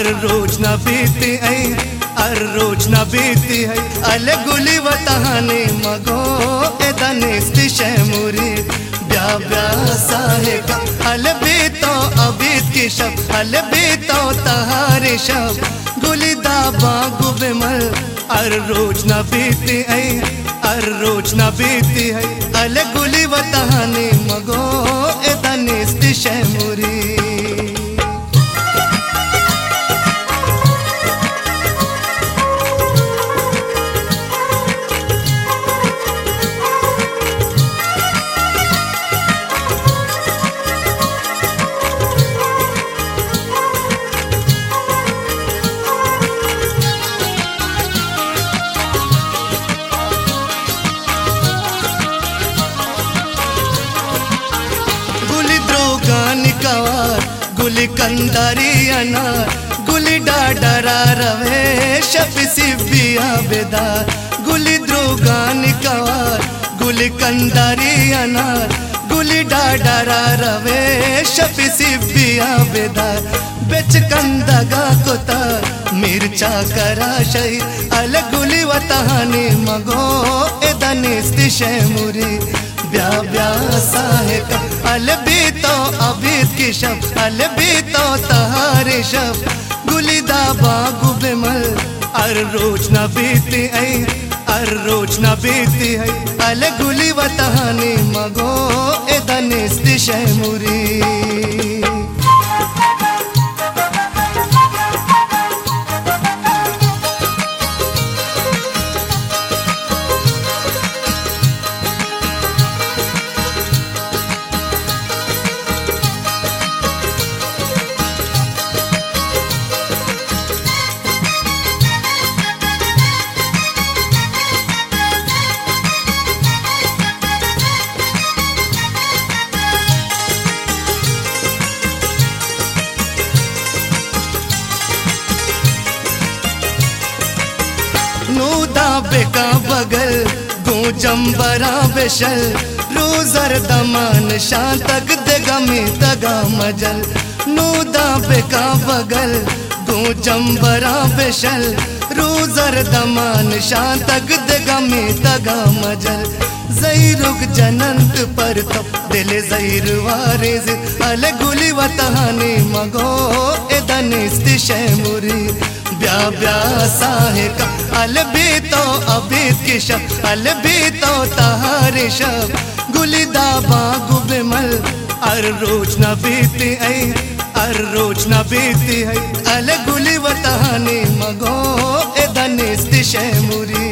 अर रोज न बीती ऐ हर रोज न बीती है। अल गुली वतहाने मगो एदनेस्ति शैमुरी। ब्या ब्या साहेब अल बीतो अबीत की शब, अल बीतो तहारे शब। गुली दाबा गुबेमल अर रोज न बीती ऐ हर रोज न बीती है। अल गुली वतहाने मगो एदनेस्ति शैमुरी। गुली कंदारी अनार गुली डाडरा रवे शपि सिबिया बेदार गुली द्रोगानी कवार गुली कंदारी अनार गुली डाडरा रवे शपि सिबिया बेदार बेच कंदगा कोता, मिरचा कराशई अल गुली वतहानी मगो एदनिस्ति शैमुरी। ब्या ब्या साहेब, अल बीतो अबीत की शब अल बीतो तहारे शब, गुलिदा बागु बेमल। अर रोज ना बीती है अर रोज ना बीती है। अल गुली वतहानी मगो एदनिस्ति शैमुरी नूदा बेका बगल गूंजम्बरा बेशल रूजर दमान शांतक दगमी दगा मजल। नूदा बेका बगल गूंजम्बरा बेशल रूजर दमान शांतक दगमी दगा मजल। जैरुग जनंत पर तो दिल जैर वारे अल गुली वतहानी मगो एदनिस्ति शैमुरी। ब्या ब्या साहेब अल बीतो अबीत की शब अल बीतो तहारे शब। गुली दाबा गुबेमल अर रोज न बीती है अर रोज न बीती है। अल गुली वताने मगो, ए दनिस्त शैमुरी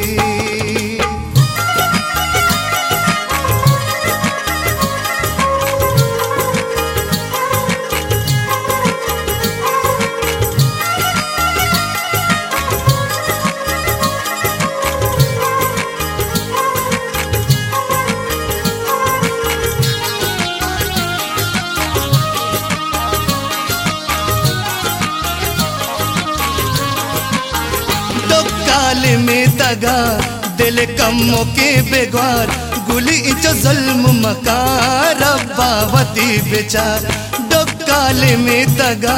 काल में दगा दिल कमों के बेगवार गुली इंचो जुल्म मकार रब्बावती बेचार। दो में दगा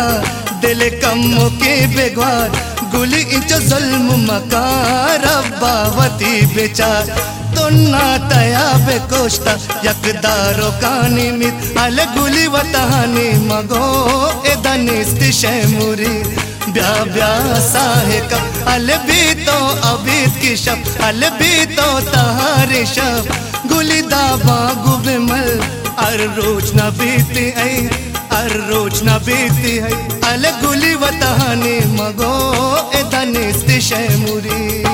दिल कमों के बेगवार गुली इंचो जुल्म मकार रब्बावती बेचार। तो ना तया बेकोश्ता यकदारो कानी मित। अल गुली वतहानी मगो एदनिस्ति शैमुरी। ब्या ब्या कब? अल तो अबीत की शब। अल तो तहारे शब। गुली दाबा गुबेमल अर रोज न बीती है अर रोज न बीती है। अल गुली वतहानी मगो ए एदनिस्ति शैमुरी